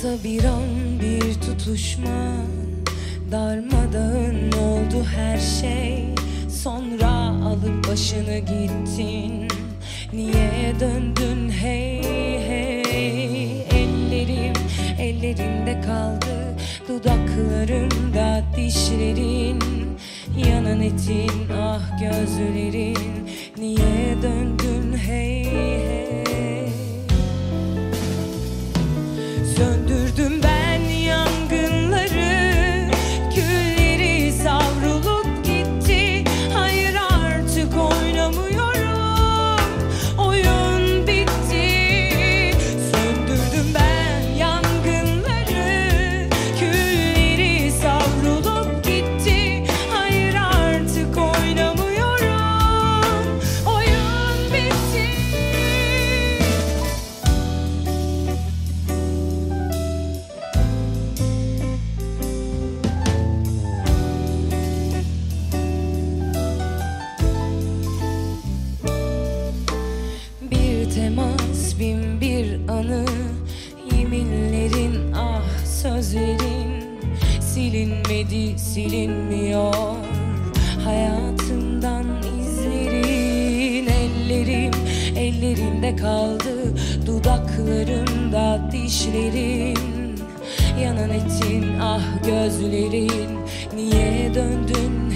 Kısa bir an bir tutuşma. Darmadağın oldu her şey. Sonra alıp başını gittin. Niye döndün? Hey hey. Ellerim ellerinde kaldı. Dudaklarımda dişlerin. Yanan etin ah gözlerin. Niye döndün? Hey hey Silinmedi silinmiyor. Hayatımdan izlerin Ellerim ellerinde kaldı. Dudaklarımda dişlerin Yanan etin ah gözlerin. Niye döndün